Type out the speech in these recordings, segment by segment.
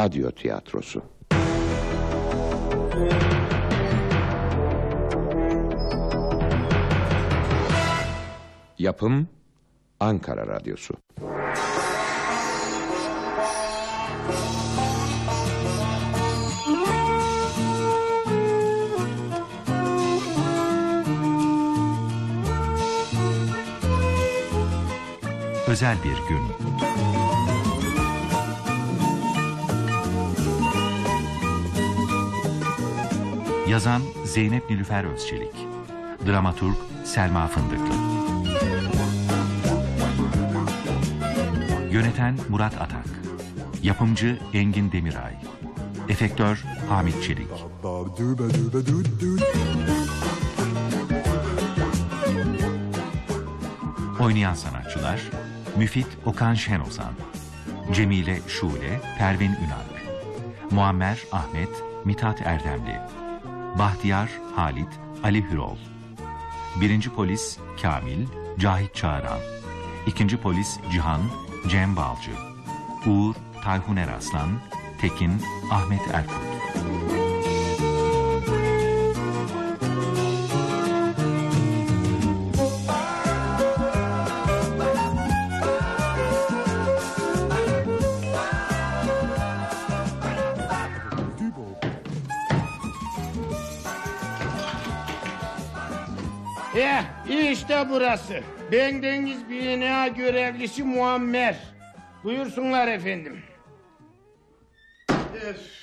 Radyo tiyatrosu. Yapım Ankara Radyosu. Özel bir gün. Yazan Zeynep Nilüfer Özçelik. Dramaturg Selma Fındıklı. Yöneten Murat Atak. Yapımcı Engin Demiray. Efektör Hamit Çelik. Oynayan sanatçılar Müfit Okan Şenozan, Cemile Şule, Pervin Ünalp, Muammer Ahmet, Mithat Erdemli, Bahtiyar Halit, Ali Hürol, Birinci Polis Kamil, Cahit Çağıran, İkinci Polis Cihan, Cem Balcı, Uğur, Tayhun Eraslan, Tekin, Ahmet Erkut. Burası. Bendeniz bina görevlisi Muammer. Buyursunlar efendim. Öf.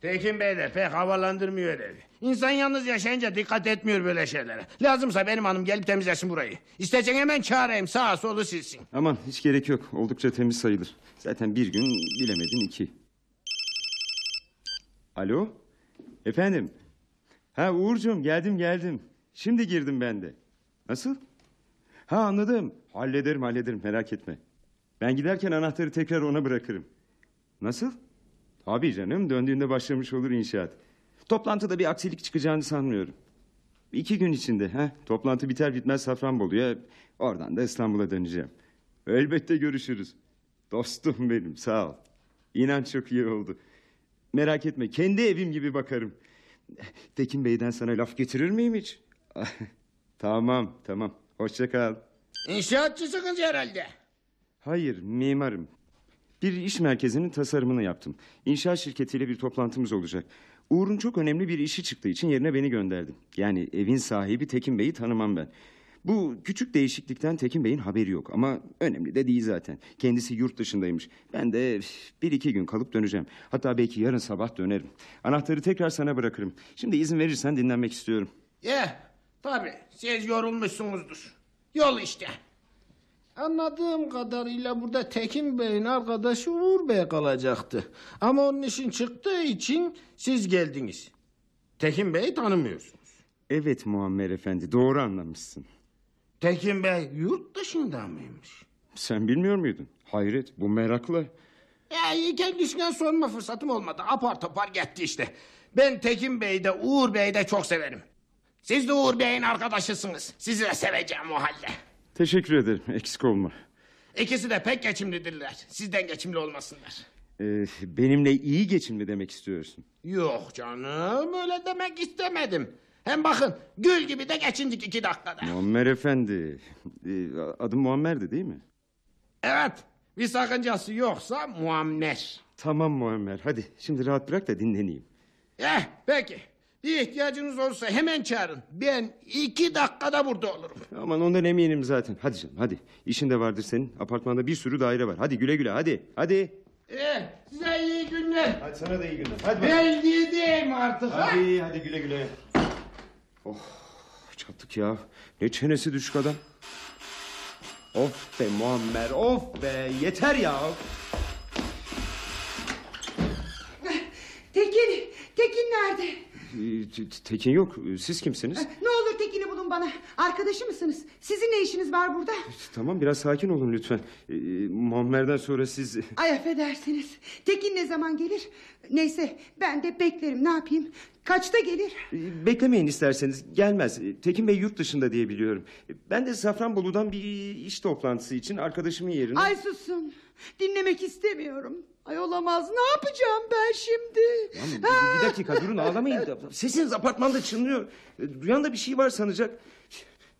Tekin Bey de pek havalandırmıyor evi. İnsan yalnız yaşayınca dikkat etmiyor böyle şeylere. Lazımsa benim hanım gelip temizlesin burayı. İsteyeceksen hemen çağırayım sağa solu silsin. Aman hiç gerek yok. Oldukça temiz sayılır. Zaten bir gün bilemedin iki. Alo? Efendim? Ha Uğurcuğum geldim geldim. Şimdi girdim ben de. Nasıl? Ha anladım. Hallederim hallederim merak etme. Ben giderken anahtarı tekrar ona bırakırım. Nasıl? Tabii canım döndüğünde başlamış olur inşaat. Toplantıda bir aksilik çıkacağını sanmıyorum. İki gün içinde. Ha? Toplantı biter bitmez Safranbolu'ya. Oradan da İstanbul'a döneceğim. Elbette görüşürüz. Dostum benim sağ ol. İnan çok iyi oldu. Merak etme kendi evim gibi bakarım. Tekin Bey'den sana laf getirir miyim hiç? tamam tamam hoşça kal. İnşaatçısınız herhalde. Hayır mimarım. Bir iş merkezinin tasarımını yaptım. İnşaat şirketiyle bir toplantımız olacak. Uğur'un çok önemli bir işi çıktığı için yerine beni gönderdi. Yani evin sahibi Tekin Bey'i tanımam ben. Bu küçük değişiklikten Tekin Bey'in haberi yok ama önemli de değil zaten. Kendisi yurt dışındaymış. Ben de bir iki gün kalıp döneceğim. Hatta belki yarın sabah dönerim. Anahtarı tekrar sana bırakırım. Şimdi izin verirsen dinlenmek istiyorum. Eh tabi siz yorulmuşsunuzdur. Yol işte. Anladığım kadarıyla burada Tekin Bey'in arkadaşı Uğur Bey kalacaktı. Ama onun işin çıktığı için siz geldiniz. Tekin Bey'i tanımıyorsunuz. Evet Muammer Efendi doğru anlamışsın. Tekin Bey yurt dışında mıymış? Sen bilmiyor muydun? Hayret bu merakla. Ya kendisinden sorma fırsatım olmadı. Apar topar gitti işte. Ben Tekin Bey'i de Uğur Bey'i de çok severim. Siz de Uğur Bey'in arkadaşısınız. Sizi de seveceğim o halde. Teşekkür ederim eksik olma. İkisi de pek geçimlidirler. Sizden geçimli olmasınlar. Ee, benimle iyi geçimli demek istiyorsun. Yok canım öyle demek istemedim. Hem bakın gül gibi de geçindik iki dakikada. Muammer Efendi. Ee, adım Muammer'di değil mi? Evet bir sakıncası yoksa Muammer. Tamam Muammer hadi şimdi rahat bırak da dinleneyim. Eh peki bir ihtiyacınız olursa hemen çağırın. Ben iki dakikada burada olurum. Aman ondan eminim zaten. Hadi canım hadi. İşin de vardır senin. Apartmanda bir sürü daire var. Hadi güle güle hadi. Hadi. Eh, size iyi günler. Hadi sana da iyi günler. Hadi Ben gideyim artık. ha? Hadi hadi güle güle. Oh çattık ya. Ne çenesi düşük adam. Of be Muammer of be yeter ya. Tekin, Tekin nerede? Ee, T- T- Tekin yok. Siz kimsiniz? Ne olur Tekin'i bulun bana. Arkadaşı mısınız? Sizin ne işiniz var burada? Tamam biraz sakin olun lütfen. Ee, Muammer'den sonra siz... Ay affedersiniz. Tekin ne zaman gelir? Neyse ben de beklerim ne yapayım. Kaçta gelir? Ee, Beklemeyin isterseniz gelmez. Ee, Tekin Bey yurt dışında diye biliyorum. Ben de Safranbolu'dan bir iş toplantısı için arkadaşımın yerine... Ay susun. Dinlemek istemiyorum. Ay olamaz ne yapacağım ben şimdi? Aman, bir, bir dakika durun ağlamayın. Sesiniz apartmanda çınlıyor. E, Duyan da bir şey var sanacak.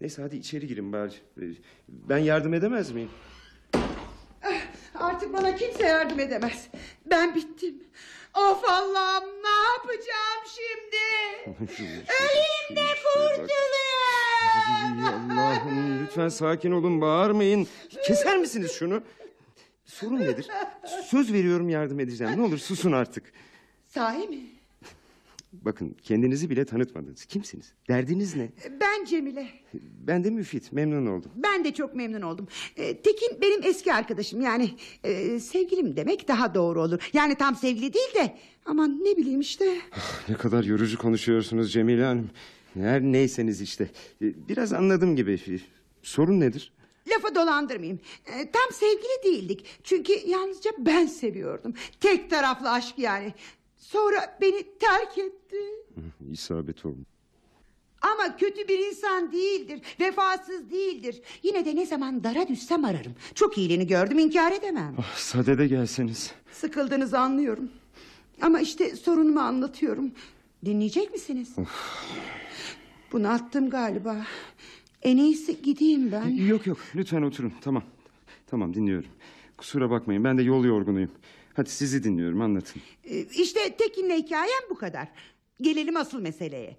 Neyse hadi içeri girin bari. E, Ben yardım edemez miyim? Artık bana kimse yardım edemez. Ben bittim. Of Allah'ım ne yapacağım şimdi? Öleyim de kurtulayım. Allah'ım lütfen sakin olun bağırmayın. Keser misiniz şunu? Sorun nedir? Söz veriyorum yardım edeceğim. Ne olur susun artık. Sahi mi? Bakın kendinizi bile tanıtmadınız. Kimsiniz? Derdiniz ne? Ben Cemile. Ben de Müfit. Memnun oldum. Ben de çok memnun oldum. Ee, Tekin benim eski arkadaşım yani e, sevgilim demek daha doğru olur. Yani tam sevgili değil de aman ne bileyim işte. Ne kadar yorucu konuşuyorsunuz Cemile Hanım. Her neyseniz işte. E, Biraz anladım gibi. Sorun nedir? Lafı dolandırmayayım. Ee, tam sevgili değildik. Çünkü yalnızca ben seviyordum. Tek taraflı aşk yani. Sonra beni terk etti. İsabet oldu. Ama kötü bir insan değildir. Vefasız değildir. Yine de ne zaman dara düşsem ararım. Çok iyiliğini gördüm inkar edemem. Ah, sadede gelseniz. Sıkıldığınızı anlıyorum. Ama işte sorunumu anlatıyorum. Dinleyecek misiniz? Bunu attım galiba. En iyisi gideyim ben. Yok yok lütfen oturun tamam. Tamam dinliyorum. Kusura bakmayın ben de yol yorgunuyum. Hadi sizi dinliyorum anlatın. Ee, İşte Tekin'le hikayem bu kadar. Gelelim asıl meseleye.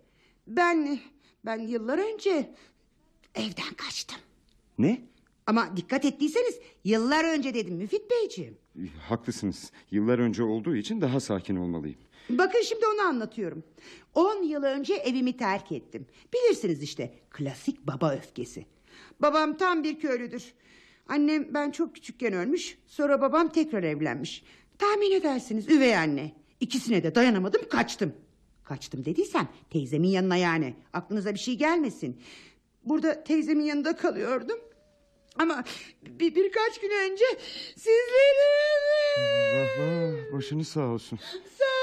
Ben ben yıllar önce evden kaçtım. Ne? Ama dikkat ettiyseniz yıllar önce dedim Müfit Beyciğim. Haklısınız. Yıllar önce olduğu için daha sakin olmalıyım. Bakın şimdi onu anlatıyorum. On yıl önce evimi terk ettim. Bilirsiniz işte klasik baba öfkesi. Babam tam bir köylüdür. Annem ben çok küçükken ölmüş. Sonra babam tekrar evlenmiş. Tahmin edersiniz üvey anne. İkisine de dayanamadım kaçtım. Kaçtım dediysem teyzemin yanına yani. Aklınıza bir şey gelmesin. Burada teyzemin yanında kalıyordum. Ama bir, birkaç gün önce sizleri... Vah vah başınız sağ olsun. Sağ.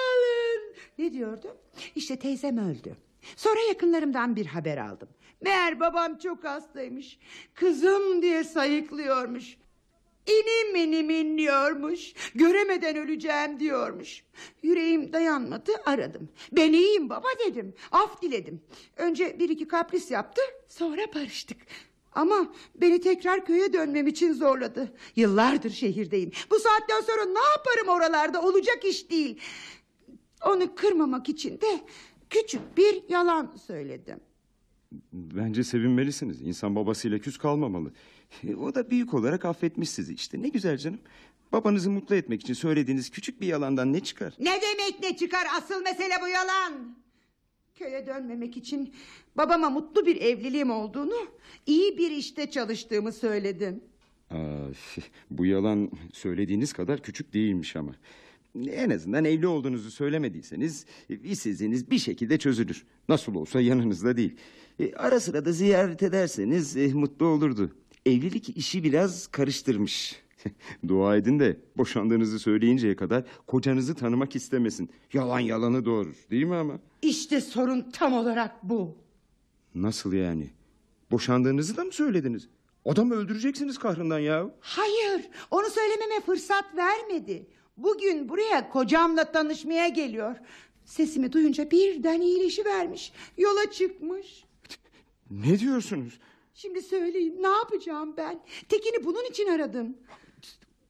Ne diyordum? İşte teyzem öldü. Sonra yakınlarımdan bir haber aldım. Meğer babam çok hastaymış. Kızım diye sayıklıyormuş. İnim inim inliyormuş. Göremeden öleceğim diyormuş. Yüreğim dayanmadı aradım. Ben iyiyim baba dedim. Af diledim. Önce bir iki kapris yaptı sonra barıştık. Ama beni tekrar köye dönmem için zorladı. Yıllardır şehirdeyim. Bu saatten sonra ne yaparım oralarda olacak iş değil. Onu kırmamak için de küçük bir yalan söyledim. Bence sevinmelisiniz. İnsan babasıyla küs kalmamalı. E, O da büyük olarak affetmiş sizi işte. Ne güzel canım. Babanızı mutlu etmek için söylediğiniz küçük bir yalandan ne çıkar? Ne demek ne çıkar asıl mesele bu yalan. Köye dönmemek için babama mutlu bir evliliğim olduğunu, iyi bir işte çalıştığımı söyledim. Aa, bu yalan söylediğiniz kadar küçük değilmiş ama. En azından evli olduğunuzu söylemediyseniz e, işsizliğiniz bir şekilde çözülür. Nasıl olsa yanınızda değil. E, ara sıra da ziyaret ederseniz e, mutlu olurdu. Evlilik işi biraz karıştırmış. Dua edin de boşandığınızı söyleyinceye kadar kocanızı tanımak istemesin. Yalan yalanı doğurur değil mi ama? İşte sorun tam olarak bu. Nasıl yani? Boşandığınızı da mı söylediniz? Adamı öldüreceksiniz kahrından ya. Hayır, onu söylememe fırsat vermedi. Bugün buraya kocamla tanışmaya geliyor. Sesimi duyunca birden iyileşivermiş. Yola çıkmış. Ne diyorsunuz? Şimdi söyleyin ne yapacağım ben? Tekin'i bunun için aradım.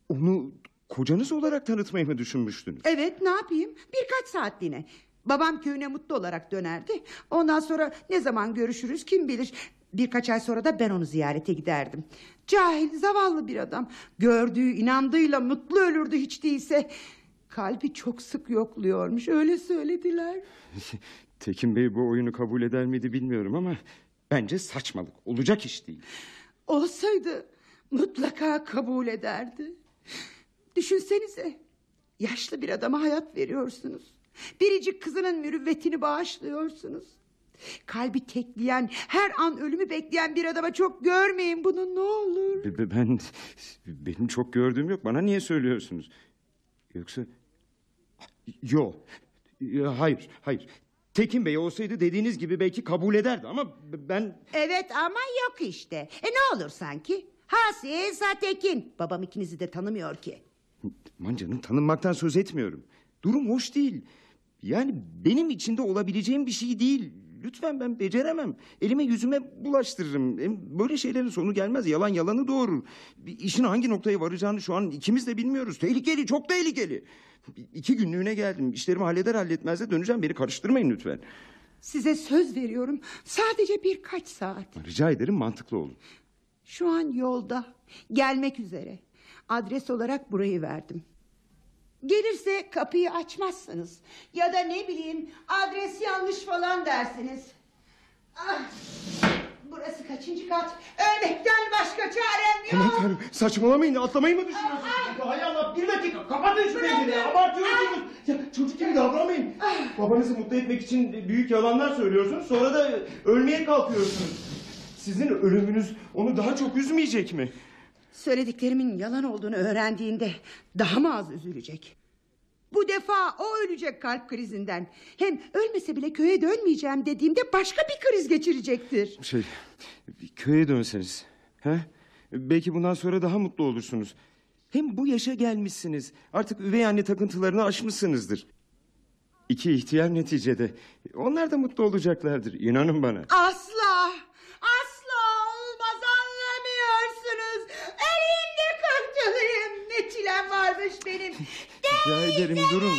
Onu kocanız olarak tanıtmayı mı düşünmüştünüz? Evet ne yapayım? Birkaç saatliğine. Babam köyüne mutlu olarak dönerdi. Ondan sonra ne zaman görüşürüz kim bilir. Birkaç ay sonra da ben onu ziyarete giderdim. Cahil, zavallı bir adam. Gördüğü, inandığıyla mutlu ölürdü hiç değilse. Kalbi çok sık yokluyormuş, öyle söylediler. Tekin Bey bu oyunu kabul eder miydi bilmiyorum ama... ...bence saçmalık. Olacak iş değil. Olsaydı mutlaka kabul ederdi. Düşünsenize. Yaşlı bir adama hayat veriyorsunuz. Biricik kızının mürüvvetini bağışlıyorsunuz. Kalbi tekleyen, her an ölümü bekleyen bir adama çok görmeyin bunu ne olur. Be- be- Ben... Benim çok gördüğüm yok. Bana niye söylüyorsunuz? Yoksa... Yok. Ya, Hayır, hayır. Tekin Bey olsaydı dediğiniz gibi belki kabul ederdi ama ben... Evet ama yok işte. E ne olur sanki? Ha siz ha Tekin. Babam ikinizi de tanımıyor ki. Aman canım tanınmaktan söz etmiyorum. Durum hoş değil. Yani benim içinde olabileceğim bir şey değil. Lütfen ben beceremem. Elime yüzüme bulaştırırım. Hem Böyle şeylerin sonu gelmez. Yalan yalanı doğurur. Bir işin hangi noktaya varacağını şu an ikimiz de bilmiyoruz. Tehlikeli, çok tehlikeli. İki günlüğüne geldim. İşlerimi halleder halletmez de döneceğim. Beni karıştırmayın lütfen. Size söz veriyorum. Sadece birkaç saat. Rica ederim mantıklı olun. Şu an yolda. Gelmek üzere. Adres olarak burayı verdim. Gelirse kapıyı açmazsınız. Ya da ne bileyim adres yanlış falan dersiniz. Ah, burası kaçıncı kat? Ölmekten başka çarem Aman yok. tanrım saçmalamayın atlamayı mı düşünüyorsunuz? Hay Allah bir dakika kapatın şu pencereyi abartıyorsunuz. Ya, çocuk gibi davranmayın. Babanızı mutlu etmek için büyük yalanlar söylüyorsunuz sonra da ölmeye kalkıyorsunuz. Sizin ölümünüz onu daha çok üzmeyecek mi? Söylediklerimin yalan olduğunu öğrendiğinde daha mı az üzülecek? Bu defa o ölecek kalp krizinden. Hem ölmese bile köye dönmeyeceğim dediğimde başka bir kriz geçirecektir. Şey köye dönseniz. He? Belki bundan sonra daha mutlu olursunuz. Hem bu yaşa gelmişsiniz. Artık üvey anne takıntılarını aşmışsınızdır. İki ihtiyar neticede. Onlar da mutlu olacaklardır. İnanın bana. Asla olmaz anlamıyorsunuz. Elimde kurtulayım. Ne çilem varmış benim. Rica ederim durun.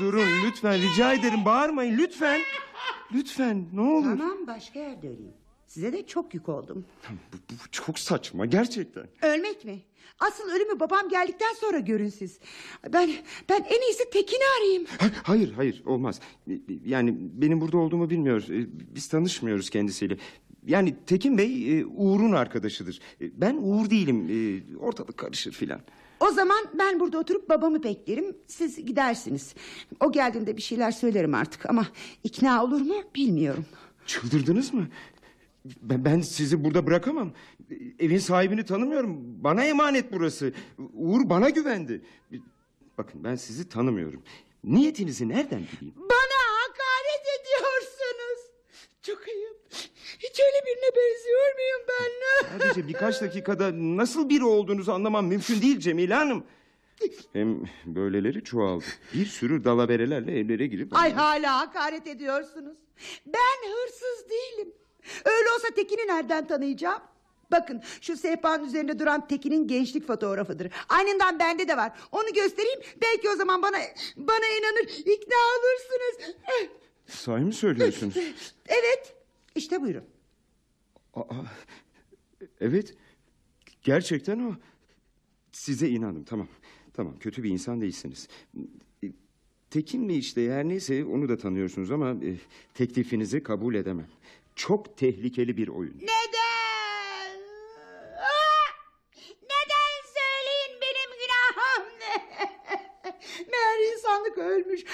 Durun lütfen rica ederim bağırmayın lütfen. Lütfen ne olur. Tamam başka yerde öleyim. Size de çok yük oldum. Bu, bu çok saçma gerçekten. Ölmek mi? Asıl ölümü babam geldikten sonra görün siz. Ben ben en iyisi Tekin'i arayayım. Ha- Hayır hayır olmaz. Yani benim burada olduğumu bilmiyor. Ee, Biz tanışmıyoruz kendisiyle. Yani Tekin Bey e, Uğur'un arkadaşıdır. E, Ben Uğur değilim. E, Ortalık karışır filan. O zaman ben burada oturup babamı beklerim. Siz gidersiniz. O geldiğinde bir şeyler söylerim artık ama ikna olur mu bilmiyorum. Çıldırdınız mı? Ben, ben sizi burada bırakamam. Evin sahibini tanımıyorum. Bana emanet burası. Uğur bana güvendi. Bakın ben sizi tanımıyorum. Niyetinizi nereden bileyim? Bana hakaret ediyorsunuz. Çok ayıp. Hiç öyle birine benziyor muyum ben? Sadece birkaç dakikada nasıl biri olduğunuzu anlamam mümkün değil Cemile Hanım. Hem böyleleri çoğaldı. Bir sürü dalaverelerle evlere girip... Ay hala hakaret ediyorsunuz. Ben hırsız değilim. Öyle olsa Tekin'i nereden tanıyacağım? Bakın şu sehpanın üzerinde duran Tekin'in gençlik fotoğrafıdır. Aynından bende de var. Onu göstereyim. Belki o zaman bana bana inanır, ikna olursunuz. Sahi mi söylüyorsunuz? Evet. İşte buyurun. Aa, evet. Gerçekten o. Size inandım tamam. Tamam kötü bir insan değilsiniz. Tekin mi işte her neyse onu da tanıyorsunuz ama e, teklifinizi kabul edemem. Çok tehlikeli bir oyun. Neden? Ah! Neden söyleyin benim günahım ne? Meğer insanlık ölmüş.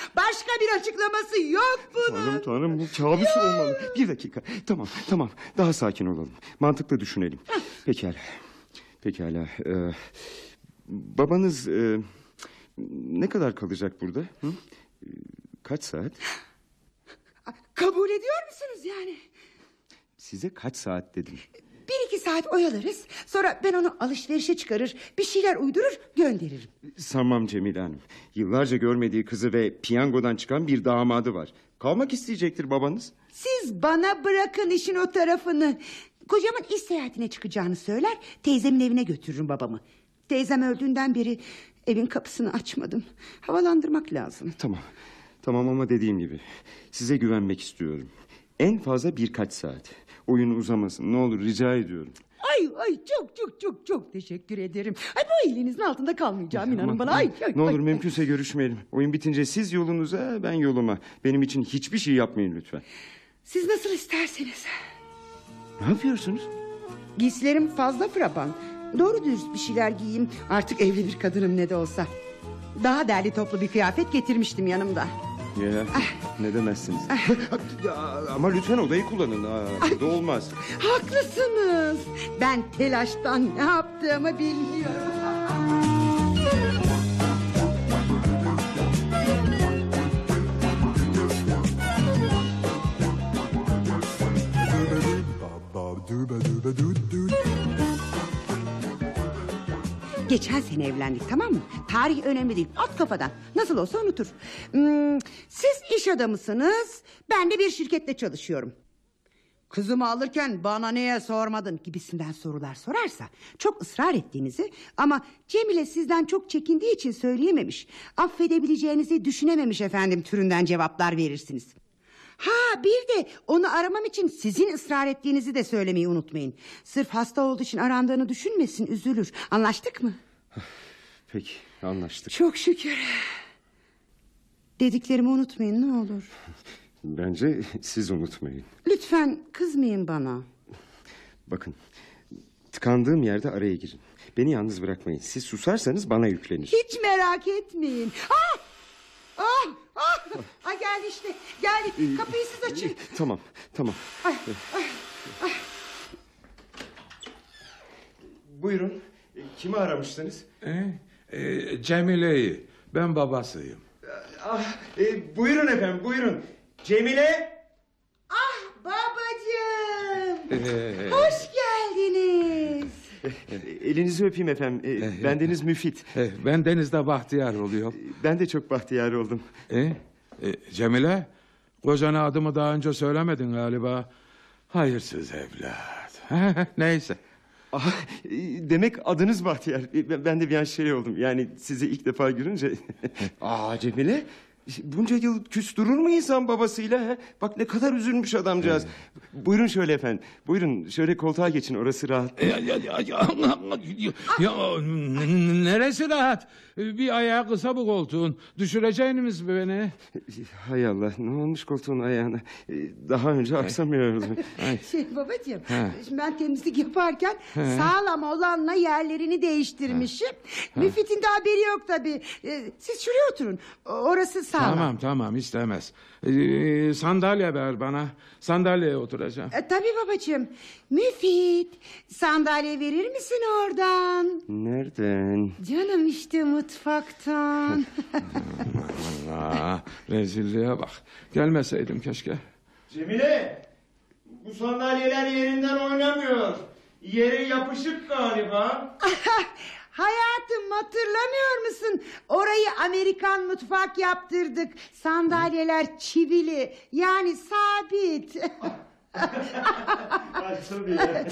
Başka bir açıklaması yok bunun. Tanrım tanrım bu kabus olmalı. Bir dakika tamam tamam daha sakin olalım. Mantıklı düşünelim. Pekala. Pekala. Ee, babanız e, ne kadar kalacak burada? Hı? Ee, Kaç saat? Kabul ediyor musunuz yani? Size kaç saat dedim. Bir iki saat oyalarız. Sonra ben onu alışverişe çıkarır. Bir şeyler uydurur gönderirim. Sanmam Cemile Hanım. Yıllarca görmediği kızı ve piyangodan çıkan bir damadı var. Kalmak isteyecektir babanız. Siz bana bırakın işin o tarafını. Kocamın iş seyahatine çıkacağını söyler. Teyzemin evine götürürüm babamı. Teyzem öldüğünden beri evin kapısını açmadım. Havalandırmak lazım. Tamam. Tamam ama dediğim gibi. Size güvenmek istiyorum. En fazla birkaç saat. Oyun uzamasın. Ne olur rica ediyorum. Ay ay çok çok çok çok teşekkür ederim. Ay bu elinizin altında kalmayacağım inanın bana. Ay, ay, ne olur ay, mümkünse görüşmeyelim. Oyun bitince siz yolunuza ben yoluma. Benim için hiçbir şey yapmayın lütfen. Siz nasıl isterseniz. Ne yapıyorsunuz? Giysilerim fazla frapan. Doğru dürüst bir şeyler giyeyim. Artık evli bir kadınım ne de olsa. Daha derli toplu bir kıyafet getirmiştim yanımda. Ya, ne demezsiniz. Ya, Ama lütfen odayı kullanın. Aa, burada olmaz. Haklısınız. Ben telaştan ne yaptığımı bilmiyorum. Geçen sene evlendik tamam mı? Tarih önemli değil. At kafadan. Nasıl olsa unutur. Hmm, siz iş adamısınız. Ben de bir şirkette çalışıyorum. Kızımı alırken bana niye sormadın gibisinden sorular sorarsa çok ısrar ettiğinizi ama Cemile sizden çok çekindiği için söyleyememiş. Affedebileceğinizi düşünememiş efendim türünden cevaplar verirsiniz. Ha bir de onu aramam için sizin ısrar ettiğinizi de söylemeyi unutmayın. Sırf hasta olduğu için arandığını düşünmesin üzülür. Anlaştık mı? Peki anlaştık. Çok şükür. Dediklerimi unutmayın ne olur. Bence siz unutmayın. Lütfen kızmayın bana. Bakın tıkandığım yerde araya girin. Beni yalnız bırakmayın. Siz susarsanız bana yüklenir. Hiç merak etmeyin. Ah! Ah! Ah! Ay geldi işte. Geldi. Kapıyı siz açın. Tamam tamam. Ay, Buyurun. Kimi aramıştınız? E, e, Cemile'yi. Ben babasıyım. Ah, e, buyurun efendim buyurun. Cemile. Ah babacığım. E, Hoş geldiniz. E, Elinizi öpeyim efendim. E, bendeniz Müfit. e, ben Deniz'de Bahtiyar oluyor. Ben de çok bahtiyar oldum. E, e, Cemile, kocana adımı daha önce söylemedin galiba. Hayırsız evlat. Neyse. Ah, e, demek adınız Bahtiyar. E, Ben de bir an şey oldum. Yani sizi ilk defa görünce. Aa Cemile. Bunca yıl küs durur mu insan babasıyla? He? Bak ne kadar üzülmüş adamcağız. Buyurun şöyle efendim. Buyurun şöyle koltuğa geçin orası rahat. Ya, ya, ya, ya, ya, n- neresi rahat? Bir ayağı kısa bu koltuğun. Düşüreceğiniz beni. Hay Allah ne olmuş koltuğun ayağına? E, Daha önce aksamıyordu. Şey babacığım. Şimdi ben temizlik yaparken sağlam olanla yerlerini değiştirmişim. Müfit'in de haberi yok tabii. Ee, Siz şuraya oturun. O- Orası sağlam. Tamam tamam istemez. Ee, sandalye ver bana. Sandalyeye oturacağım. E, tabii babacığım. Müfit sandalye verir misin oradan? Nereden? Canım işte mutfaktan. Aa, rezilliğe bak. Gelmeseydim keşke. Cemile! Bu sandalyeler yerinden oynamıyor. Yere yapışık galiba. Hayatım hatırlamıyor musun? Orayı Amerikan mutfak yaptırdık. Sandalyeler çivili yani sabit. Tabii ya.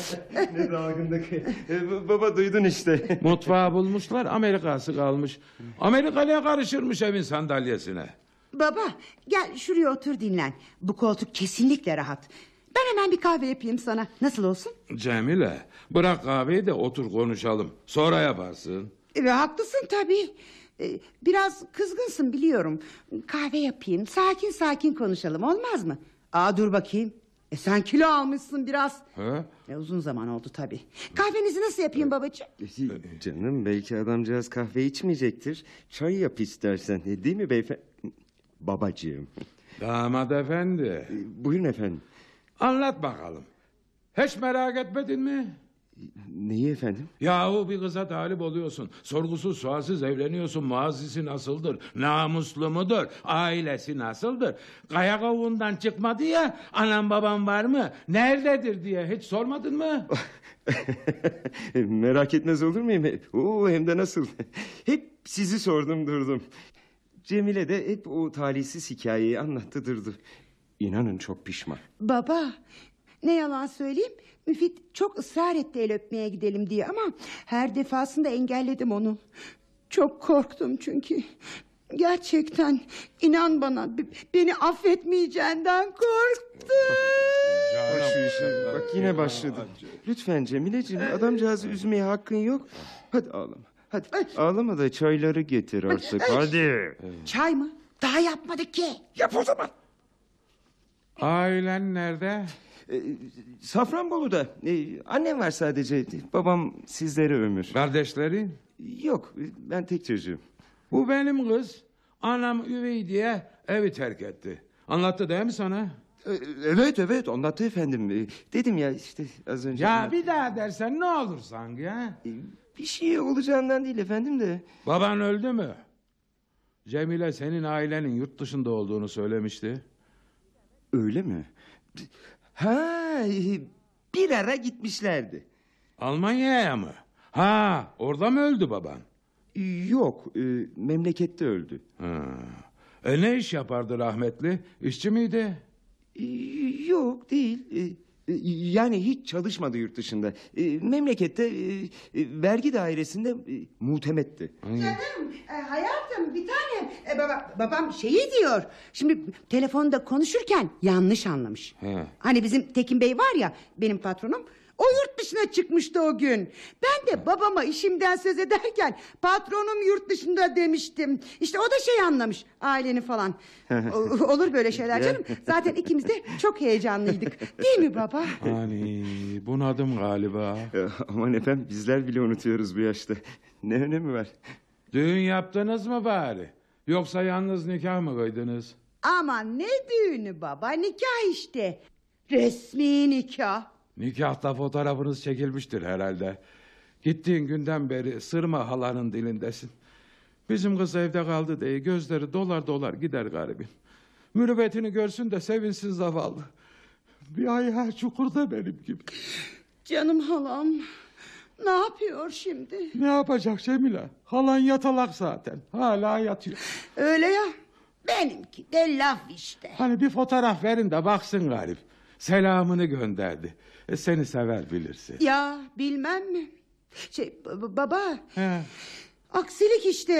ne dalgınlık. E, Baba duydun işte. Mutfağı bulmuşlar Amerikası kalmış. Amerika'ya karışırmış evin sandalyesine. Baba gel şuraya otur dinlen. Bu koltuk kesinlikle rahat. Ben hemen bir kahve yapayım sana. Nasıl olsun? Cemile bırak kahveyi de otur konuşalım. Sonra yaparsın. E, haklısın tabii. E, biraz kızgınsın biliyorum. Kahve yapayım. Sakin sakin konuşalım olmaz mı? Aa dur bakayım. E, sen kilo almışsın biraz. He? E, uzun zaman oldu tabii. Kahvenizi nasıl yapayım babacığım? Canım belki adamcağız kahve içmeyecektir. Çay yap istersen. E, Değil mi beyefendi? Babacığım. Damat efendi. E, Buyurun efendim. Anlat bakalım. Hiç merak etmedin mi? Neyi efendim? Yahu bir kıza talip oluyorsun. Sorgusuz sualsiz evleniyorsun. Mazisi nasıldır? Namuslu mudur? Ailesi nasıldır? Kaya kavuğundan çıkmadı ya. Anam babam var mı? Nerededir diye hiç sormadın mı? Merak etmez olur muyum? Oo, hem de nasıl? Hep sizi sordum durdum. Cemile de hep o talihsiz hikayeyi anlattı durdu. İnanın çok pişman. Baba ne yalan söyleyeyim Müfit çok ısrar etti el öpmeye gidelim diye ama her defasında engelledim onu. Çok korktum çünkü. Gerçekten inan bana beni affetmeyeceğinden korktum. Bak şu işe, bak yine başladı. Lütfen Cemileciğim adamcağızı üzmeye hakkın yok. Hadi ağlama. Hadi ağlama da çayları getir artık. Hadi. Çay mı? Daha yapmadık ki. Yap o zaman. Ailen nerede? Ee, Safranbolu'da. Ee, annem var sadece. Babam sizlere ömür. Kardeşlerin? Yok ben tek çocuğum. Bu benim kız. Anam üvey diye evi terk etti. Anlattı değil mi sana? Ee, Evet evet anlattı efendim. Dedim ya işte az önce. Ya bir daha dersen ne olur sanki ha? Bir şey olacağından değil efendim de. Baban öldü mü? Cemile senin ailenin yurt dışında olduğunu söylemişti. Öyle mi? Ha bir ara gitmişlerdi. Almanya'ya mı? Ha orada mı öldü baban? Yok, e, memlekette öldü. Ha. E ne iş yapardı rahmetli? İşçi miydi? Yok değil. E, Yani hiç çalışmadı yurt dışında. E, Memlekette e, e, vergi dairesinde e, muhtemetti. Canım, e, hayatım bir tanem. E, baba, babam şeyi diyor. Şimdi telefonda konuşurken yanlış anlamış. He. Hani bizim Tekin Bey var ya benim patronum. O yurt dışına çıkmıştı o gün. Ben de babama işimden söz ederken patronum yurt dışında demiştim. İşte o da şey anlamış aileni falan. O- Olur böyle şeyler canım. Zaten ikimiz de çok heyecanlıydık. Değil mi baba? Hani bunadım galiba. Aman efendim bizler bile unutuyoruz bu yaşta. Ne önemi var? Düğün yaptınız mı bari? Yoksa yalnız nikah mı kıydınız? Aman ne düğünü baba nikah işte. Resmi nikah. Nikahta fotoğrafınız çekilmiştir herhalde. Gittiğin günden beri sırma halanın dilindesin. Bizim kız evde kaldı diye gözleri dolar dolar gider garibim. Mürüvvetini görsün de sevinsin zavallı. Bir ayağı çukurda benim gibi. Canım halam. Ne yapıyor şimdi? Ne yapacak Cemile? Halan yatalak zaten. Hala yatıyor. Öyle ya. Benimki de laf işte. Hani bir fotoğraf verin de baksın garip. Selamını gönderdi. E, seni sever bilirsin. Ya bilmem mi? Şey baba He. aksilik işte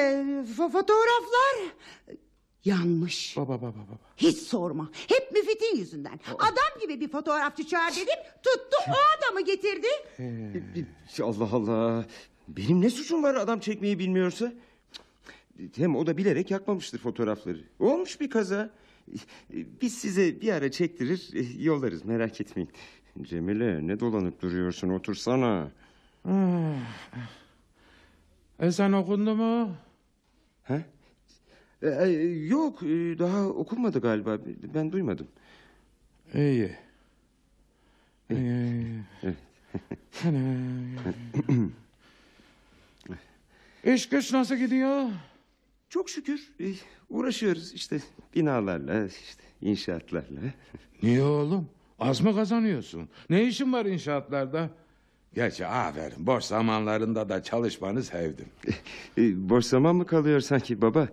Fo- fotoğraflar yanmış. Baba baba baba. Hiç sorma. Hep müfitin yüzünden. Adam gibi bir fotoğrafçı çağır dedim. Tuttu o adamı getirdi. Allah Allah. Benim ne suçum var adam çekmeyi bilmiyorsa? Hem o da bilerek yakmamıştır fotoğrafları. Olmuş bir kaza. Biz size bir ara çektirir yollarız merak etmeyin. Cemile ne dolanıp duruyorsun otursana. Ezan okundu mu? Ha? Ee, yok e, daha okunmadı galiba ben duymadım. İyi. İyi. İş güç nasıl gidiyor? Çok şükür e, uğraşıyoruz işte binalarla işte inşaatlarla. Niye oğlum? Az mı kazanıyorsun? Ne işin var inşaatlarda? Gerçi aferin. Boş zamanlarında da çalışmanı sevdim. E, boş zaman mı kalıyor sanki baba?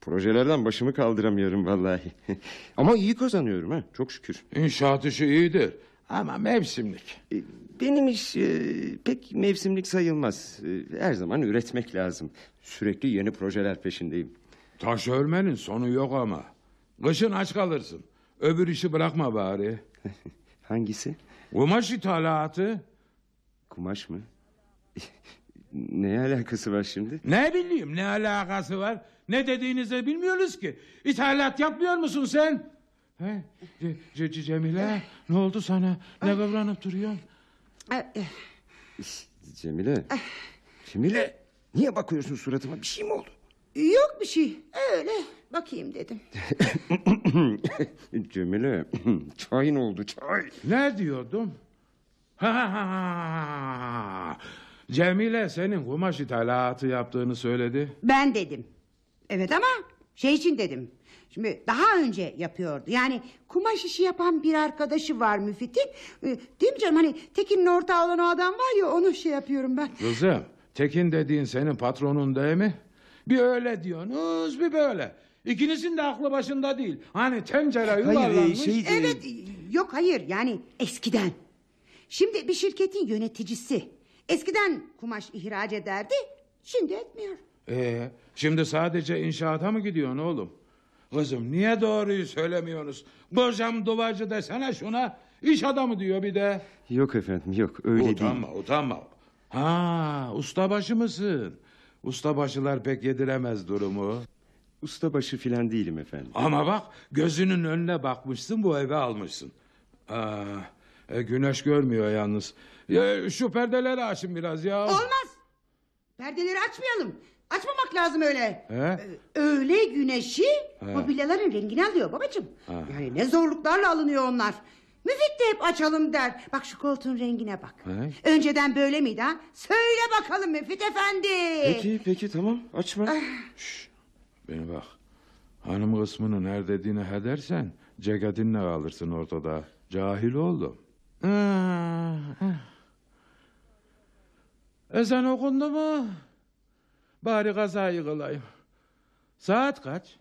Projelerden başımı kaldıramıyorum vallahi. Ama iyi kazanıyorum ha çok şükür. İnşaat işi iyidir. Ama mevsimlik. E, Benim iş e, pek mevsimlik sayılmaz. E, Her zaman üretmek lazım. Sürekli yeni projeler peşindeyim. Taş örmenin sonu yok ama. Kışın aç kalırsın. Öbür işi bırakma bari. Hangisi? Kumaş ithalatı. Kumaş mı? ne alakası var şimdi? Ne bileyim ne alakası var? Ne dediğinizi bilmiyoruz ki. İthalat yapmıyor musun sen? He? Ce- Ce- Cemile ne oldu sana? Ne kıvranıp duruyorsun? Cemile. Cemile. Niye bakıyorsun suratıma? Bir şey mi oldu? Yok bir şey. Öyle bakayım dedim. Cemile. Çay ne oldu çay? Ne diyordum? Ha, ha, ha, ha. Cemile senin kumaş ithalatı yaptığını söyledi. Ben dedim. Evet ama şey için dedim. Şimdi daha önce yapıyordu. Yani kumaş işi yapan bir arkadaşı var Müfit'in. Ee, Değil mi canım? Hani Tekin'in ortağı olan o adam var ya onu şey yapıyorum ben. Kızım Tekin dediğin senin patronun değil mi? Bir öyle diyorsunuz bir böyle. İkinizin de aklı başında değil. Hani tencere Hayır yuvarlanmış. e, şey... Evet yok hayır yani eskiden. Şimdi bir şirketin yöneticisi. Eskiden kumaş ihraç ederdi. Şimdi etmiyor. Ee, şimdi sadece inşaata mı gidiyorsun oğlum? Kızım niye doğruyu söylemiyorsunuz? Kocam duvarcı desene şuna. İş adamı diyor bir de. Yok efendim yok öyle değil. utanma utanma. Ha ustabaşı mısın? Ustabaşılar pek yediremez durumu. Ustabaşı filan değilim efendim. Ama bak gözünün önüne bakmışsın bu eve almışsın. Aa, e, güneş görmüyor yalnız. Ya, şu perdeleri açın biraz ya. Olmaz. Perdeleri açmayalım. Açmamak lazım öyle. He? Ee, Öğle güneşi mobilyaların rengini alıyor babacığım. Yani ne zorluklarla alınıyor onlar. Müfit de hep açalım der. Bak şu koltuğun rengine bak. He? Önceden böyle miydi ha? Söyle bakalım Müfit efendi. Peki peki tamam açma. Beni bak. Hanım kısmını nerede dediğini edersen ceketinle kalırsın ortada. Cahil oldum. Ezan okundu mu? Bari kazayı kılayım. Saat kaç?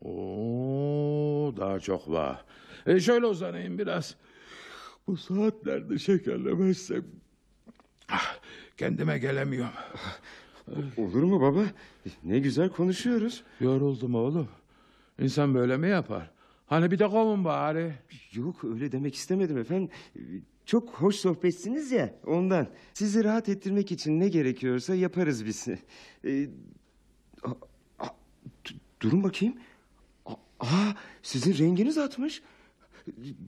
Oo, daha çok var. E şöyle uzanayım biraz. Bu saatlerde şekerlemezsem... Ah, kendime gelemiyorum. Olur mu baba? Ne güzel konuşuyoruz. Yoruldum oğlum. İnsan böyle mi yapar? Hani bir de kovun bari. Yok öyle demek istemedim efendim. Çok hoş sohbetsiniz ya ondan. Sizi rahat ettirmek için ne gerekiyorsa yaparız biz. Ee, a- a- durun bakayım. Aa, sizin renginiz atmış.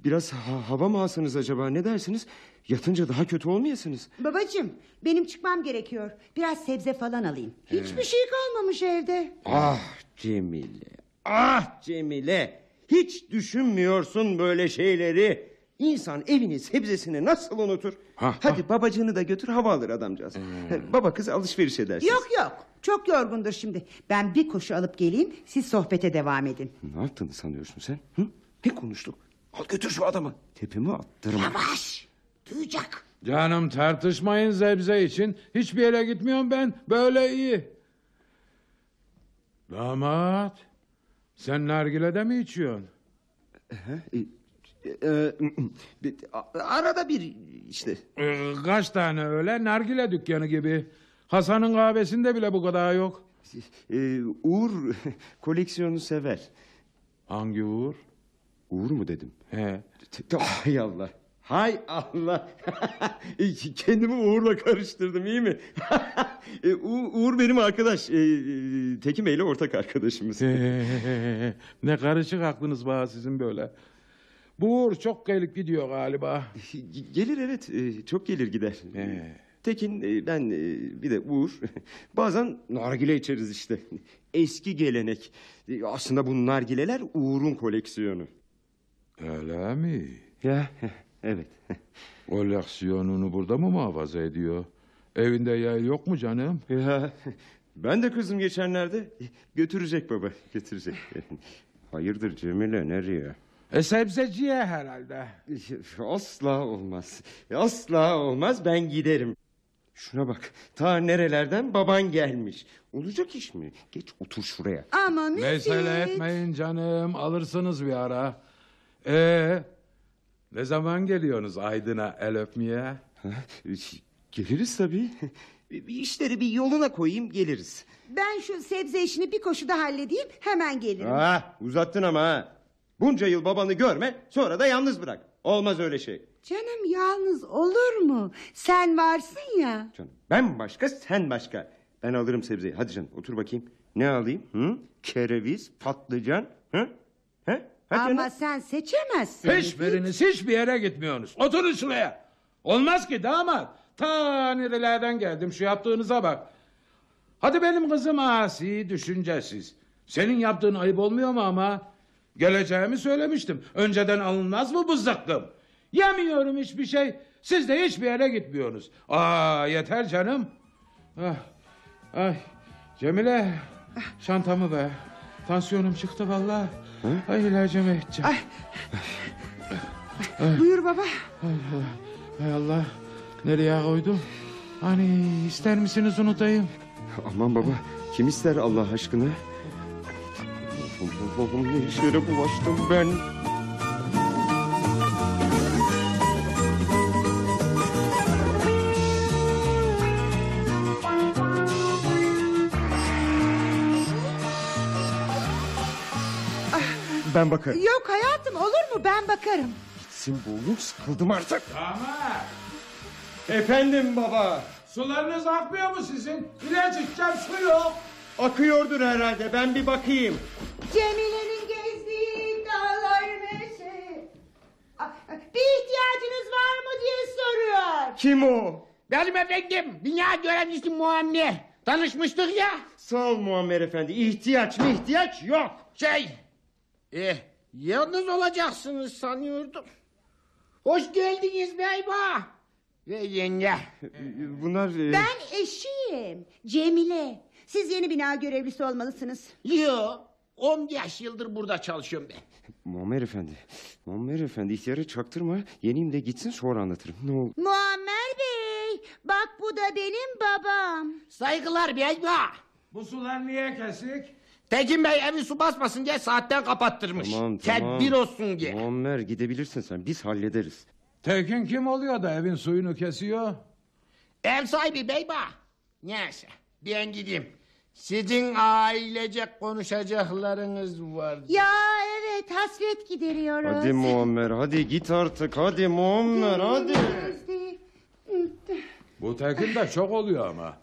Biraz ha- hava mı alsanız acaba ne dersiniz? Yatınca daha kötü olmayasınız. Babacığım benim çıkmam gerekiyor. Biraz sebze falan alayım. Hiçbir şey kalmamış evde. Ah Cemile. Ah Cemile. Hiç düşünmüyorsun böyle şeyleri. İnsan evini sebzesini nasıl unutur? Ha, Hadi babacığını da götür hava alır adamcağız. Baba kız alışveriş edersiniz. Yok yok çok yorgundur şimdi. Ben bir koşu alıp geleyim siz sohbete devam edin. Ne yaptığını sanıyorsun sen? Hı? Ne konuştuk? Al götür şu adamı. Tepemi attırma. Yavaş duyacak. Canım tartışmayın zebze için. Hiçbir yere gitmiyorum ben. Böyle iyi. Damat. Sen nargilede mi içiyorsun? E, e, e, arada bir işte. Kaç tane öyle nargile dükkanı gibi. Hasan'ın kahvesinde bile bu kadar yok. Uğur koleksiyonu sever. Hangi Uğur? Uğur mu dedim? He. Hay Allah. Hay Allah. Kendimi Uğur'la karıştırdım iyi mi? E, Uğur benim arkadaş. E, e, Tekin Bey'le ortak arkadaşımız. ne karışık aklınız var sizin böyle. Bu Uğur çok gelip gidiyor galiba. gelir evet. Çok gelir gider. He. Tekin ben bir de Uğur. Bazen nargile içeriz işte. Eski gelenek. Aslında bu nargileler Uğur'un koleksiyonu. Öyle mi? Ya evet. Koleksiyonunu burada mı muhafaza ediyor? Evinde yay yok mu canım? Ya ben de kızım geçenlerde götürecek baba götürecek. Hayırdır Cemile nereye? E sebzeciye herhalde. Asla olmaz. Asla olmaz ben giderim. Şuna bak ta nerelerden baban gelmiş. Olacak iş mi? Geç otur şuraya. Ama Müfit. Mesele etmeyin canım alırsınız bir ara. E ne zaman geliyorsunuz Aydın'a el öpmeye? Geliriz tabii. Bir işleri bir yoluna koyayım geliriz. Ben şu sebze işini bir koşuda halledeyim hemen gelirim. Ah uzattın ama ha. Bunca yıl babanı görme sonra da yalnız bırak. Olmaz öyle şey. Canım yalnız olur mu? Sen varsın ya. Canım ben başka sen başka. Ben alırım sebzeyi. Hadi canım otur bakayım. Ne alayım? Hı? Kereviz, patlıcan. Hı? Hı? Hadi Ama canım. sen seçemezsin. Hiçbiriniz hiçbir yere gitmiyorsunuz. Oturun şuraya. Olmaz ki damat. Ta nerelerden geldim şu yaptığınıza bak. Hadi benim kızım asi, düşüncesiz. Senin yaptığın ayıp olmuyor mu ama? Geleceğimi söylemiştim. Önceden alınmaz mı bu zıkkım? Yemiyorum hiçbir şey. Siz de hiçbir yere gitmiyorsunuz. Aa yeter canım. Ah, ay Cemile çantamı ver. Tansiyonum çıktı vallahi. Ay ilacımı edeceğim. Buyur baba. Hay Allah. Nereye koydum? Hani ister misiniz unutayım? Aman baba kim ister Allah aşkına? Ne işlere bulaştım ben. Ben bakarım. Yok hayatım olur mu ben bakarım. Gitsin bu oğlum sıkıldım artık. Ama Efendim baba. sularınız akmıyor mu sizin? İlaç içeceğim su yok. Akıyordur herhalde ben bir bakayım. Cemile'nin gezdiği dağlar meşe. Bir ihtiyacınız var mı diye soruyor. Kim o? Benim efendim dünya görevlisi Muammer. Tanışmıştık ya. Sağ ol Muammer Efendi. İhtiyaç mı ihtiyaç yok. Şey, eh, yalnız olacaksınız sanıyordum. Hoş geldiniz beyba. Ve yenge. Bunlar... e, Ben eşiyim Cemile. Siz yeni bina görevlisi olmalısınız. Yo, 15 yıldır burada çalışıyorum ben. Muammer Efendi. Muammer Efendi ihtiyara çaktırma. Yeniyim de gitsin sonra anlatırım. Ne oldu? Muammer Bey Bak bu da benim babam. Saygılar Beyba. Bu sular niye kesik? Tekin Bey evi su basmasın diye saatten kapattırmış. Tamam tamam. Tedbir olsun diye. Muammer gidebilirsin sen biz hallederiz. Tekin kim oluyor da evin suyunu kesiyor? Ev sahibi Beyba. Neyse ben gideyim. Sizin ailecek konuşacaklarınız var. Ya evet hasret gideriyoruz. Hadi Muammer hadi git artık hadi Muammer hadi. Bu Tekin de çok oluyor ama.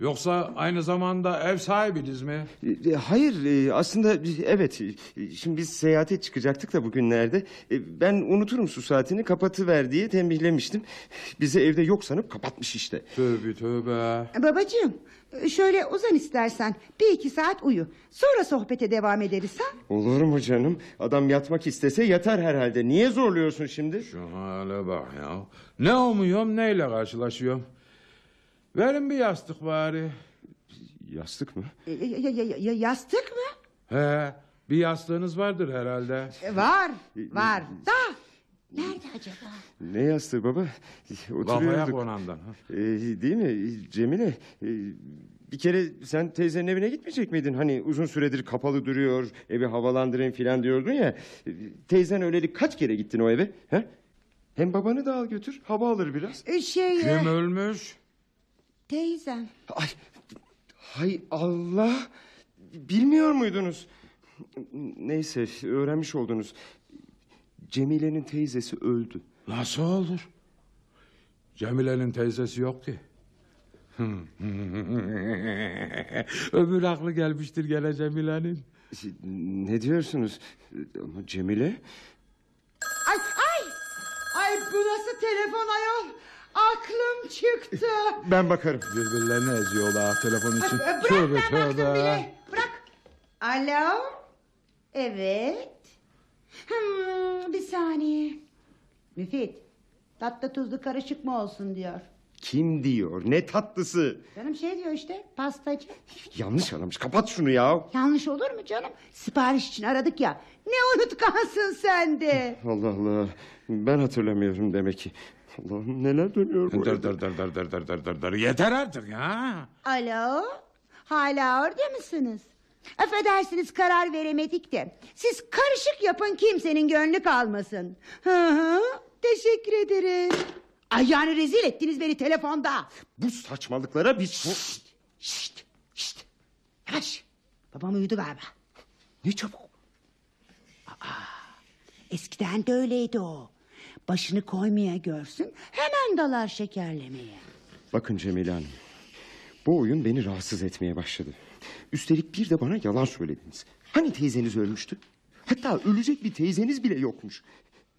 Yoksa aynı zamanda ev sahibiniz mi? E, Hayır e, aslında evet e, şimdi biz seyahate çıkacaktık da bugünlerde E, ben unuturum su saatini kapatıver diye tembihlemiştim. Bizi evde yok sanıp kapatmış işte. Tövbe tövbe. Babacığım şöyle uzan istersen bir iki saat uyu. Sonra sohbete devam ederiz ha? Olur mu canım? Adam yatmak istese yatar herhalde. Niye zorluyorsun şimdi? Şu hale bak ya. Ne umuyorum neyle karşılaşıyorum. Verin bir yastık bari. Yastık mı? Ya- ya- ya- ya- yastık mı? He, bir yastığınız vardır herhalde. E, Var var da. Nerede acaba? Ne yastığı baba? Oturuyorduk. konandan. ha. Ee, değil mi Cemile? Ee, bir kere sen teyzenin evine gitmeyecek miydin? Hani uzun süredir kapalı duruyor, evi havalandırın filan diyordun ya. Ee, Teyzen öyleli kaç kere gittin o eve? He? Hem babanı da al götür, hava alır biraz. E, Şey e, Kim ölmüş? Teyzem. Ay, hay Allah! Bilmiyor muydunuz? Neyse, öğrenmiş oldunuz. Cemile'nin teyzesi öldü. Nasıl olur? Cemile'nin teyzesi yok ki. Öbür aklı gelmiştir gene Cemile'nin. Ne diyorsunuz? Ama Cemile... Ay ay. Ay bu nasıl telefon ayol? Aklım çıktı. Ben bakarım. Birbirlerini eziyorlar telefon için. Bırak Tövbe ben baktım tövbe. bile. Bırak. Alo. Evet. Hmm, bir saniye. Müfit. Tatlı tuzlu karışık mı olsun diyor. Kim diyor? Ne tatlısı? Canım şey diyor işte pastacı. Yanlış aramış. Kapat şunu ya. Yanlış olur mu canım? Sipariş için aradık ya. Ne unutkansın sen de. Allah Allah. Ben hatırlamıyorum demek ki. Allah'ım neler dönüyor Dır burada. dır dır dır dır dır dır dır dır. Yeter artık ya. Alo. Hala orada mısınız? Affedersiniz karar veremedik de. Siz karışık yapın kimsenin gönlü kalmasın. Hı hı. Teşekkür ederim. Ay yani rezil ettiniz beni telefonda. Bu saçmalıklara biz... Şşt, şşt, şşt. Yavaş. Babam uyudu galiba. Ne çabuk. Eskiden de öyleydi o. Başını koymaya görsün hemen dalar şekerlemeye. Bakın Cemile Hanım. Bu oyun beni rahatsız etmeye başladı. Üstelik bir de bana yalan söylediniz. Hani teyzeniz ölmüştü? Hatta ölecek bir teyzeniz bile yokmuş.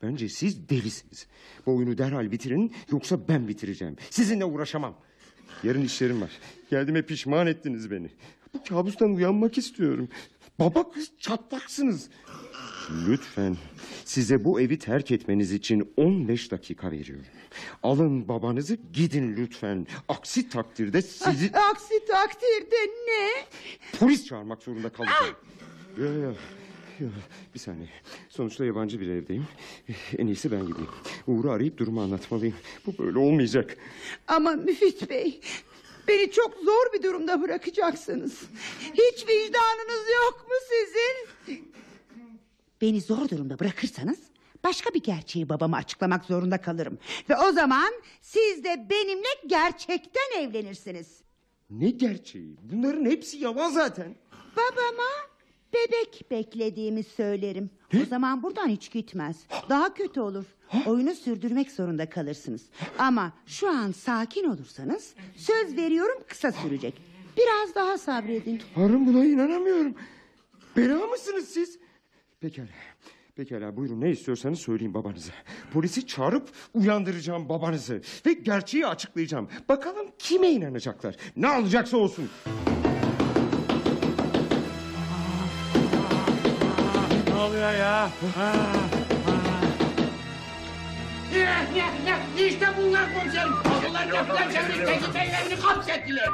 Bence siz delisiniz. Bu oyunu derhal bitirin yoksa ben bitireceğim. Sizinle uğraşamam. Yarın işlerim var. Geldiğime pişman ettiniz beni. Bu kabustan uyanmak istiyorum. Baba kız çatlaksınız. Lütfen size bu evi terk etmeniz için 15 dakika veriyorum. Alın babanızı gidin lütfen. Aksi takdirde sizi Aksi takdirde ne? polis çağırmak zorunda kalacağım. Yok yok. Yok, Bir saniye. Sonuçta yabancı bir evdeyim. En iyisi ben gideyim. Uğur'u arayıp durumu anlatmalıyım. Bu böyle olmayacak. Ama Müfit Bey... Beni çok zor bir durumda bırakacaksınız. Hiç vicdanınız yok mu sizin? Beni zor durumda bırakırsanız... ...başka bir gerçeği babama açıklamak zorunda kalırım. Ve o zaman siz de benimle gerçekten evlenirsiniz. Ne gerçeği? Bunların hepsi yalan zaten. Babama bebek beklediğimi söylerim. O zaman buradan hiç gitmez. Daha kötü olur. Oyunu sürdürmek zorunda kalırsınız. Ama şu an sakin olursanız söz veriyorum kısa sürecek. Biraz daha sabredin. Harun buna inanamıyorum. Bela mısınız siz? Pekala. Pekala buyurun ne istiyorsanız söyleyin babanıza. Polisi çağırıp uyandıracağım babanızı. Ve gerçeği açıklayacağım. Bakalım kime inanacaklar. Ne alacaksa olsun. Oluyor ya? Ha, Ya, ya, ya, işte bunlar komiserim. Onlar yapılan çevre Tekin Beylerini hapsettiler.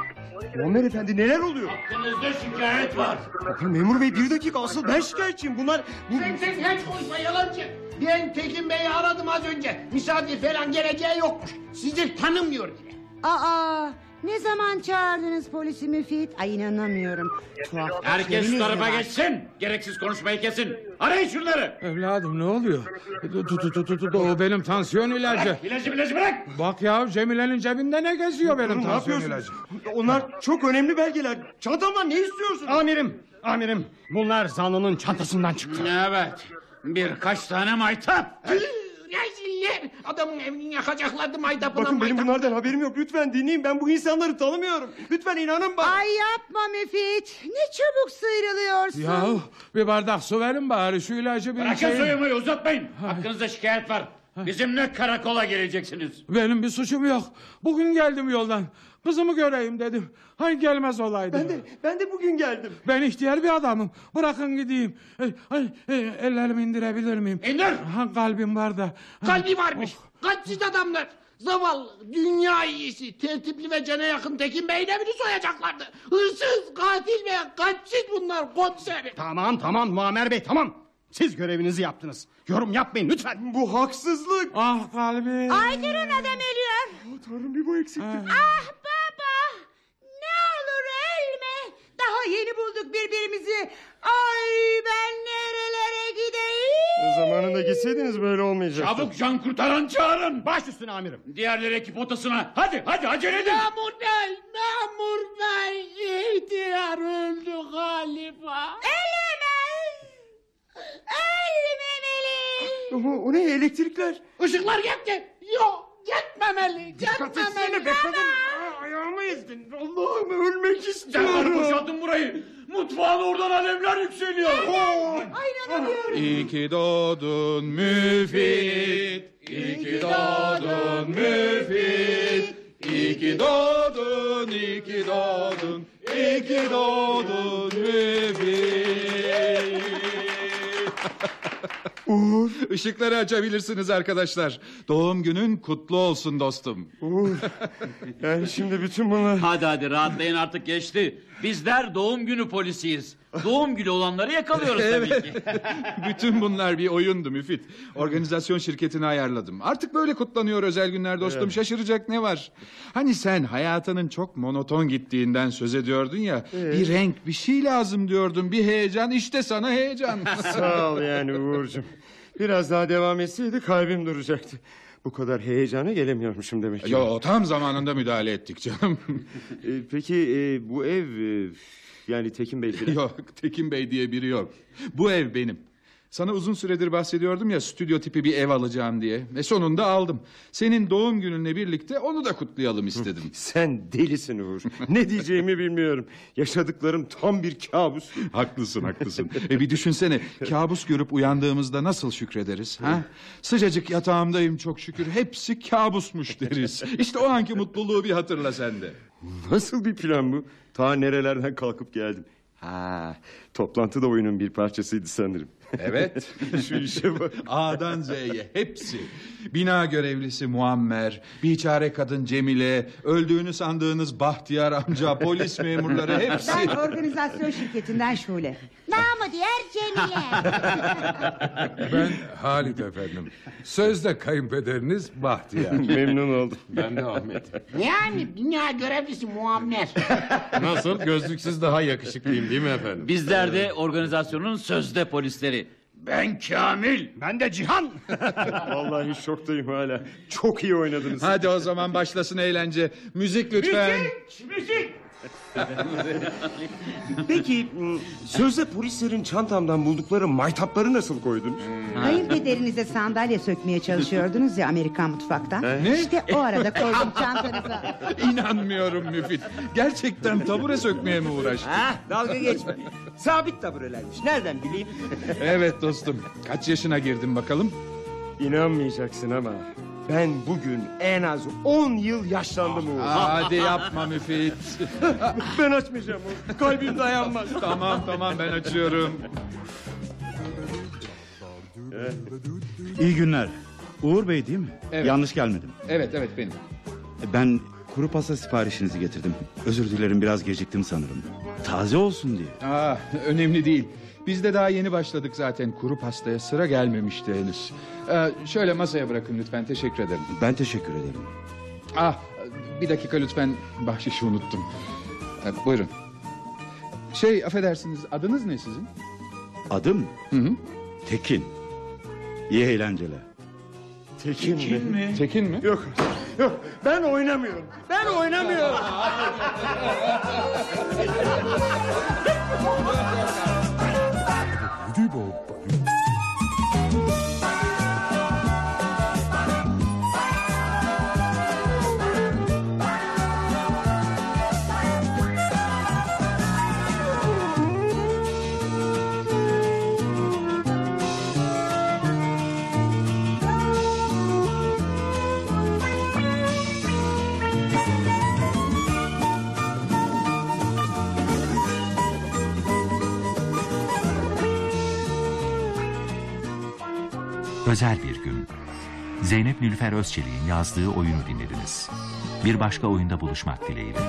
Muammer Efendi neler oluyor? Hakkınızda şikayet var. Bakın memur bey bir dakika asıl ben şikayetçiyim. Bunlar... Bu... Sen sen hiç konuşma yalancı. Ben Tekin Bey'i aradım az önce. Misafir falan geleceği yokmuş. Sizi tanımıyor bile. Aa, ne zaman çağırdınız polisi Müfit? Ay inanamıyorum. Tuhaf Herkes şu işleriniz tarafa var? geçsin. Gereksiz konuşmayı kesin. Arayın şunları. Evladım ne oluyor? Tu, tu, tu, tu, tu, tu, o benim tansiyon ilacı. İlacı ilacı bırak. Bak ya Cemile'nin cebinde ne geziyor benim Ne tansiyon yapıyorsun? ilacı? Onlar çok önemli belgeler. Çantamdan ne istiyorsun? Amirim, amirim. Bunlar zanlının çantasından çıktı. Evet. Birkaç tane maytap. Reziller. Adamın evini yakacaklardı maytapına Bakın benim bunlardan haberim yok. Lütfen dinleyin. Ben bu insanları tanımıyorum. Lütfen inanın bana. Ay yapma Müfit. Ne çabuk sıyrılıyorsun. Ya bir bardak su verin bari şu ilacı bir Bırakın içeyim. soyunmayı uzatmayın. Hakkınızda şikayet var. Bizimle karakola geleceksiniz. Benim bir suçum yok. Bugün geldim yoldan. Kızımı göreyim dedim. Hay gelmez olaydı. Ben de, ben de bugün geldim. Ben ihtiyar bir adamım. Bırakın gideyim. Ay, ay, ay, ellerimi indirebilir miyim? İndir. Ha, kalbim var da. Kalbi varmış. Kalpsiz adamlar. Zavallı, dünya iyisi, tertipli ve cana yakın Tekin Bey'in evini soyacaklardı. Hırsız, katil ve kalpsiz bunlar komiserim. Tamam tamam Muammer Bey tamam. Siz görevinizi yaptınız. Yorum yapmayın lütfen. Bu haksızlık. Ah kalbim. Ay adam ölüyor. Tanrım bir bu eksikti. Ah. Ne olur ölme. Daha yeni bulduk birbirimizi. Ay ben nerelere gideyim. Zamanında gitseydiniz böyle olmayacaktı. Çabuk can kurtaran çağırın. Baş üstüne amirim. Diğerleri ekip otasına. Hadi hadi acele edin. Memur Bey, Memur Bey, ihtiyar öldü galiba. Ölemez. Ölmemeli. Ama o ne elektrikler? Işıklar gitti. Yok, gitmemeli, gitmemeli. Ezdin. Allah'ım ölmek istiyorum. boşaltın burayı. Mutfağın oradan alevler yükseliyor. Ay inanamıyorum. İyi ki doğdun müfit. İyi ki doğdun müfit. İyi ki doğdun, iyi ki doğdun. İyi ki doğdun müfit. Uğur. Işıkları açabilirsiniz arkadaşlar. Doğum günün kutlu olsun dostum. Uğur. Yani şimdi bütün bunlar... Hadi hadi rahatlayın artık geçti. Bizler doğum günü polisiyiz. Doğum günü olanları yakalıyoruz tabii ki. Bütün bunlar bir oyundu Müfit. Organizasyon şirketini ayarladım. Artık böyle kutlanıyor özel günler dostum. Şaşıracak ne var? Hani sen hayatının çok monoton gittiğinden söz ediyordun ya. Bir renk, bir şey lazım diyordun. Bir heyecan. işte sana heyecan. Sağ ol yani Uğur'cum. Biraz daha devam etseydi kalbim duracaktı. Bu kadar heyecana gelemiyormuşum demek ki. Yo tam zamanında müdahale ettik canım. Ee, peki e, bu ev... e, yani Tekin Bey falan... yok Tekin Bey diye biri yok. Bu ev benim. Sana uzun süredir bahsediyordum ya stüdyo tipi bir ev alacağım diye. Ve sonunda aldım. Senin doğum gününle birlikte onu da kutlayalım istedim. Sen delisin Uğur. Ne diyeceğimi bilmiyorum. Yaşadıklarım tam bir kabus. haklısın haklısın. E bir düşünsene kabus görüp uyandığımızda nasıl şükrederiz? Ha? Sıcacık yatağımdayım çok şükür. Hepsi kabusmuş deriz. İşte o anki mutluluğu bir hatırla sen de. Nasıl bir plan bu? Ta nerelerden kalkıp geldim. Ha, toplantı da oyunun bir parçasıydı sanırım. Evet. Şu işe bak. A'dan Z'ye hepsi. Bina görevlisi Muammer, biçare kadın Cemile, öldüğünü sandığınız Bahtiyar amca, polis memurları hepsi. Ben organizasyon şirketinden Şule. Namı diğer Cemile. Ben Halit efendim. Sözde kayınpederiniz Bahtiyar. Memnun oldum. Ben de Ahmet. Yani dünya görevlisi Muammer. Nasıl? Gözlüksüz daha yakışıklıyım değil mi efendim? Bizler de organizasyonun sözde polisleri. Ben Kamil. Ben de Cihan. Vallahi şoktayım hala. Çok iyi oynadınız. Hadi o zaman başlasın eğlence. Müzik lütfen. Müzik. Peki m, sözde polislerin çantamdan buldukları maytapları nasıl koydunuz? Kayınpederinize sandalye sökmeye çalışıyordunuz ya Amerikan mutfaktan. Ne? İşte o arada koydum çantanıza. İnanmıyorum Müfit. Gerçekten tabure sökmeye mi uğraştın? Ha, dalga geçme. Sabit taburelermiş. Nereden bileyim? Evet dostum. Kaç yaşına girdin bakalım? İnanmayacaksın ama ben bugün en az 10 yıl yaşlandım Uğur. Hadi yapma Müfit. Ben açmayacağım Uğur. Kalbim dayanmaz. tamam tamam ben açıyorum. İyi günler. Uğur Bey değil mi? Evet. Yanlış gelmedim. Evet evet benim. Ben kuru pasta siparişinizi getirdim. Özür dilerim biraz geciktim sanırım. Taze olsun diye. Aa, önemli değil. Biz de daha yeni başladık zaten. Kuru pastaya sıra gelmemişti henüz. Ee, şöyle masaya bırakın lütfen. Teşekkür ederim. Ben teşekkür ederim. Ah, bir dakika lütfen bahşişi unuttum. Ee, buyurun. Şey affedersiniz adınız ne sizin? Adım Hı hı. Tekin. İyi eğlenceler. Tekin, mi? Tekin mi? Yok. Yok ben oynamıyorum. Ben oynamıyorum. People. Özel bir gün. Zeynep Nülfer Özçelik'in yazdığı oyunu dinlediniz. Bir başka oyunda buluşmak dileğiyle.